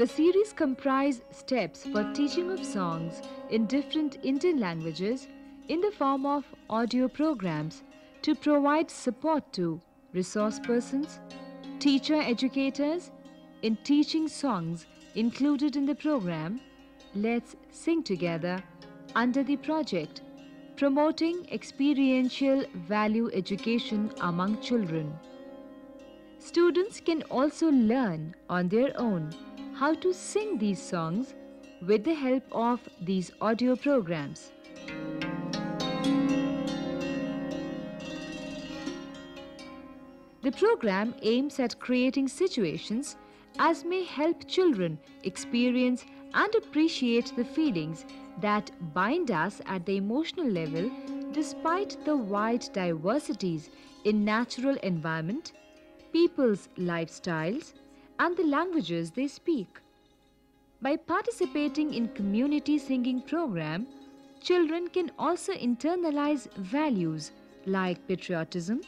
The series comprise steps for teaching of songs in different Indian languages in the form of audio programs to provide support to resource persons, teacher educators in teaching songs included in the program Let's Sing Together under the project Promoting Experiential Value Education Among Children. Students can also learn on their own how to sing these songs with the help of these audio programs. The program aims at creating situations as may help children experience and appreciate the feelings that bind us at the emotional level despite the wide diversities in natural environment, people's lifestyles, and the languages they speak. By participating in community singing program, children can also internalize values like patriotism,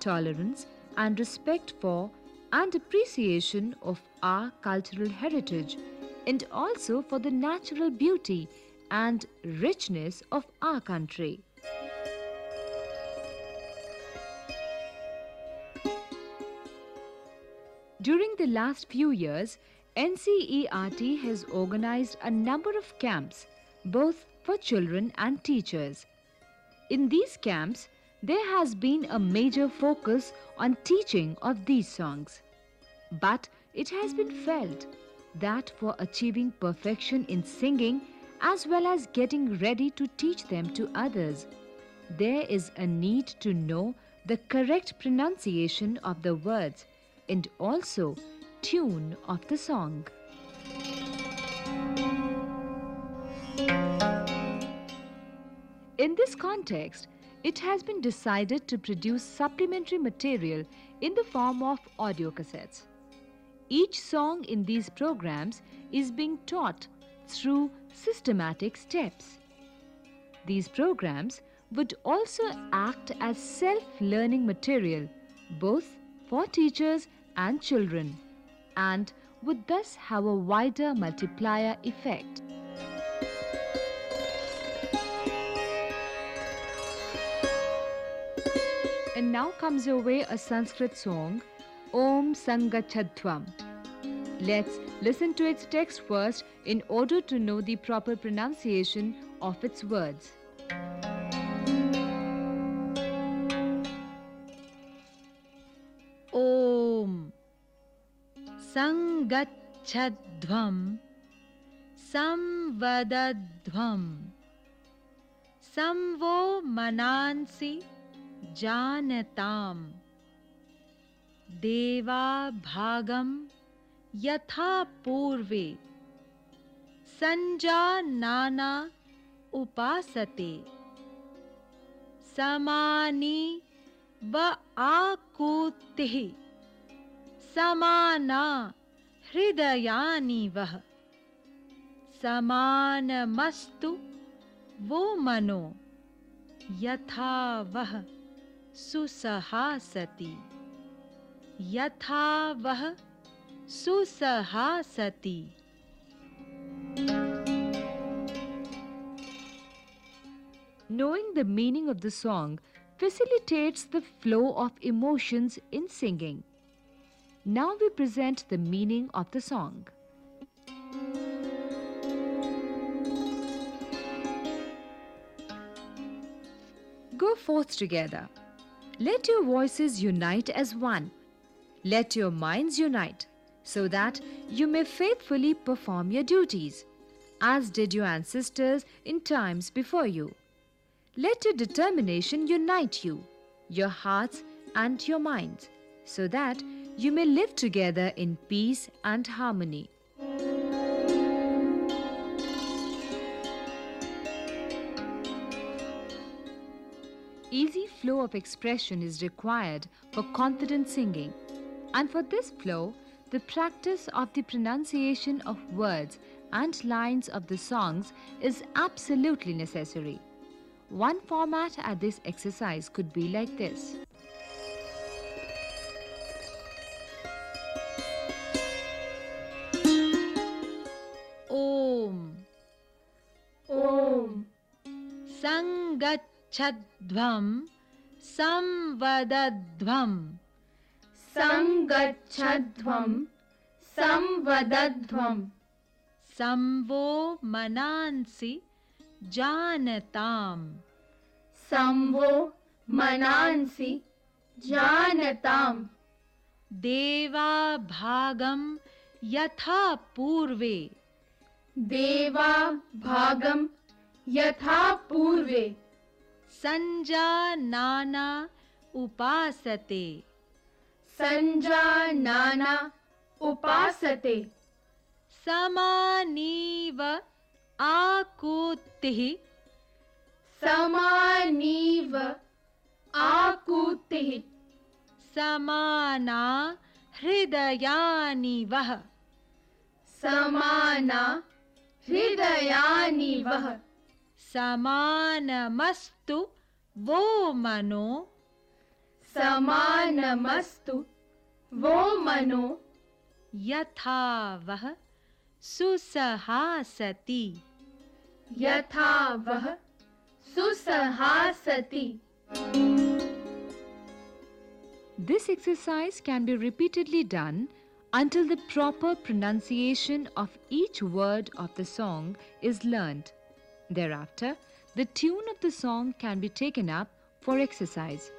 tolerance, and respect for and appreciation of our cultural heritage and also for the natural beauty and richness of our country. During the last few years, NCERT has organized a number of camps, both for children and teachers. In these camps, there has been a major focus on teaching of these songs. But it has been felt that for achieving perfection in singing as well as getting ready to teach them to others, there is a need to know the correct pronunciation of the words and also tune of the song. In this context, it has been decided to produce supplementary material in the form of audio cassettes. Each song in these programs is being taught through systematic steps. These programs would also act as self learning material both for teachers and children and would thus have a wider multiplier effect. And now comes your way a Sanskrit song, Om Sangachadvam. Let's listen to its text first in order to know the proper pronunciation of its words. सङ्गच्छध्वं संवदध्वं। संवो मनांसि जानताम्। देवाभागं यथा पूर्वे सञ्जानाना उपासते। समानि व आकूतिः समाना हृदयानि वः समानमस्तु वो मनो यथा वः सुसहासति यथा वः सुसहासति Knowing the meaning of the song facilitates the flow of emotions in singing. Now we present the meaning of the song. Go forth together. Let your voices unite as one. Let your minds unite so that you may faithfully perform your duties, as did your ancestors in times before you. Let your determination unite you, your hearts and your minds, so that you may live together in peace and harmony. Easy flow of expression is required for confident singing, and for this flow, the practice of the pronunciation of words and lines of the songs is absolutely necessary. One format at this exercise could be like this. सङ्गच्छध्वं संवदध्वं। सङ्गच्छध्वं संवदध्वं। संवो मनांसि जानताम्। संवो मनांसि जानताम्। देवाभागं यथा पूर्वे। देवा भागं यथा पूर्वे। सञ्जानाना उपासते। सञ्जानाना उपासते। समानीव आकूतिः। समानीव आकूतिः। समाना हृदयानिवः। समाना हृदयानि वः समानमस्तु वो मनो समानमस्तु वो मनो यथा वः सुसहासति यथा वः सुसहासति This exercise can be repeatedly done until the proper pronunciation of each word of the song is learnt. Thereafter, the tune of the song can be taken up for exercise.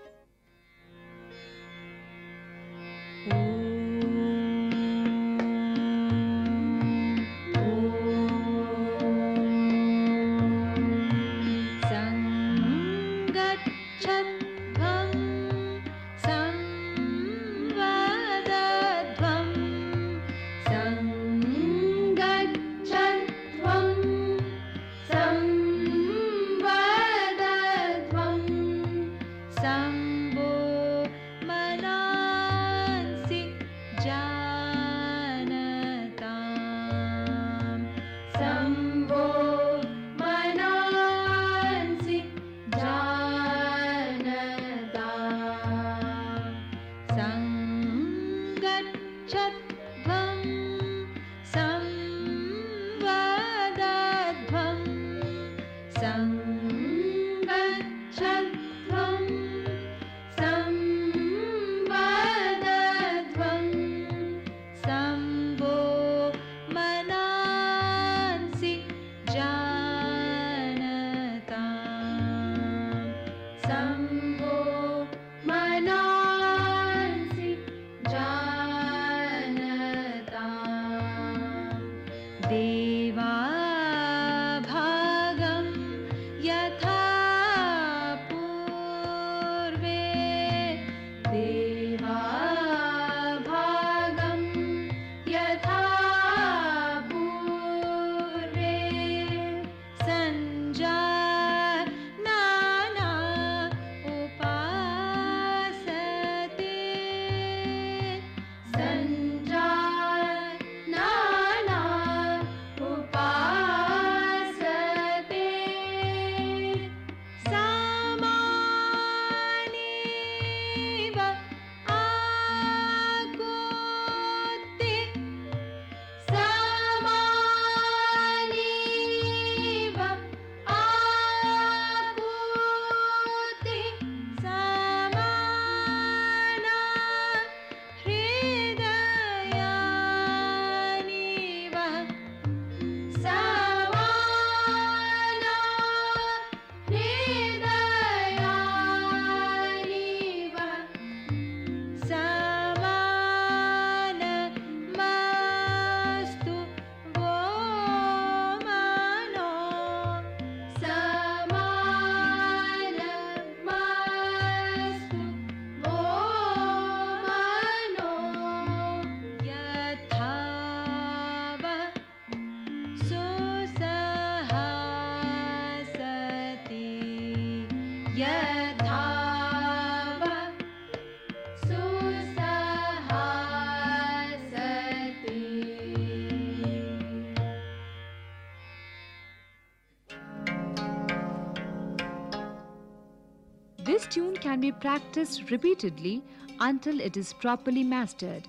This tune can be practiced repeatedly until it is properly mastered.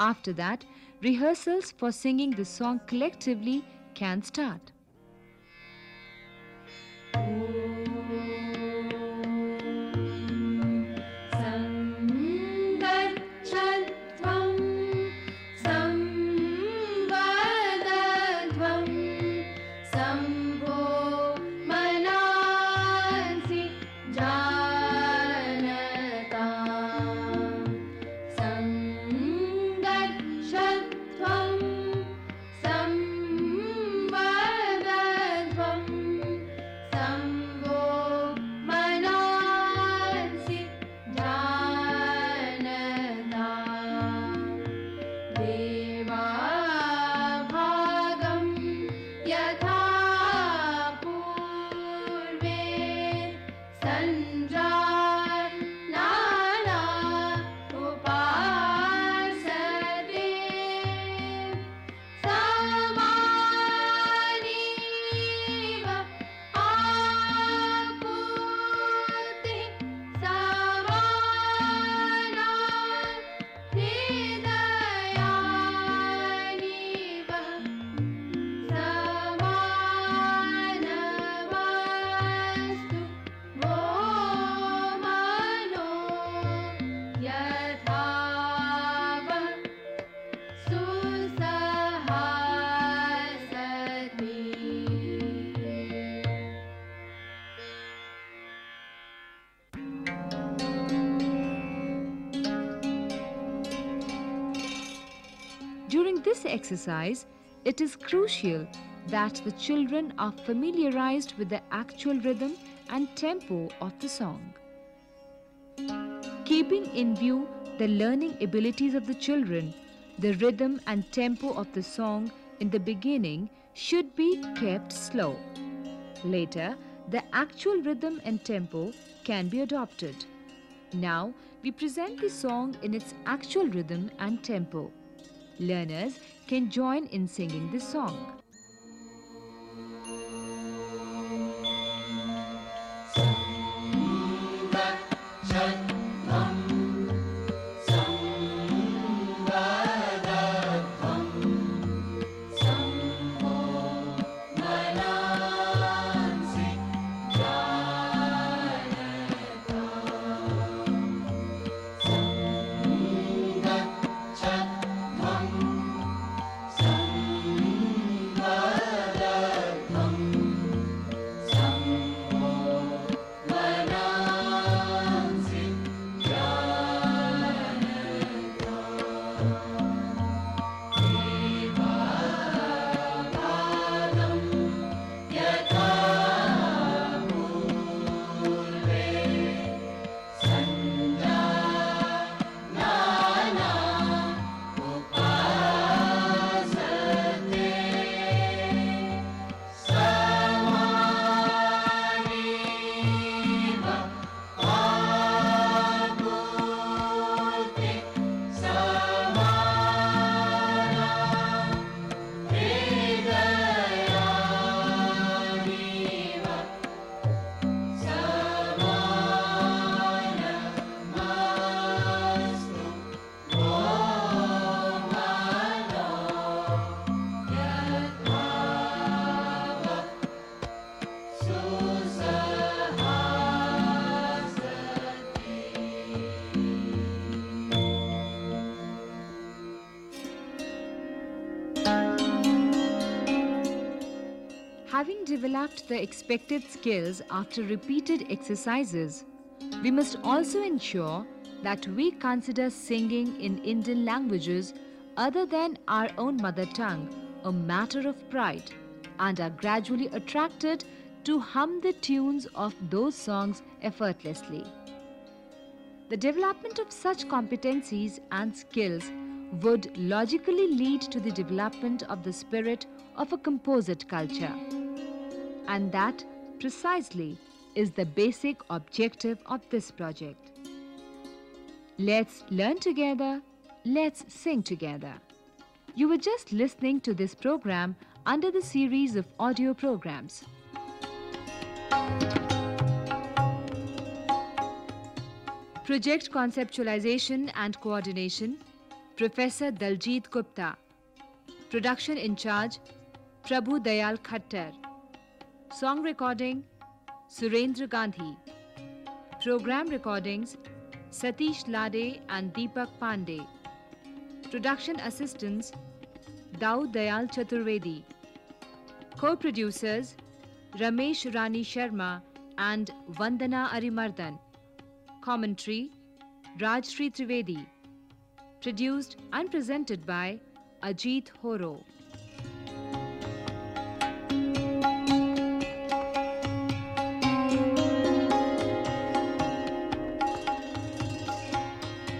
After that, rehearsals for singing the song collectively can start. Exercise, it is crucial that the children are familiarized with the actual rhythm and tempo of the song. Keeping in view the learning abilities of the children, the rhythm and tempo of the song in the beginning should be kept slow. Later, the actual rhythm and tempo can be adopted. Now, we present the song in its actual rhythm and tempo. Learners can join in singing the song. Having developed the expected skills after repeated exercises, we must also ensure that we consider singing in Indian languages other than our own mother tongue a matter of pride and are gradually attracted to hum the tunes of those songs effortlessly. The development of such competencies and skills would logically lead to the development of the spirit of a composite culture. And that precisely is the basic objective of this project. Let's learn together, let's sing together. You were just listening to this program under the series of audio programs. Project Conceptualization and Coordination Professor Daljit Gupta Production in charge Prabhu Dayal Khattar Song recording Surendra Gandhi Program recordings Satish Lade and Deepak Pandey Production assistants Daud Dayal Chaturvedi Co-producers Ramesh Rani Sharma and Vandana Arimardan Commentary Rajshri Trivedi Produced and presented by Ajit Horo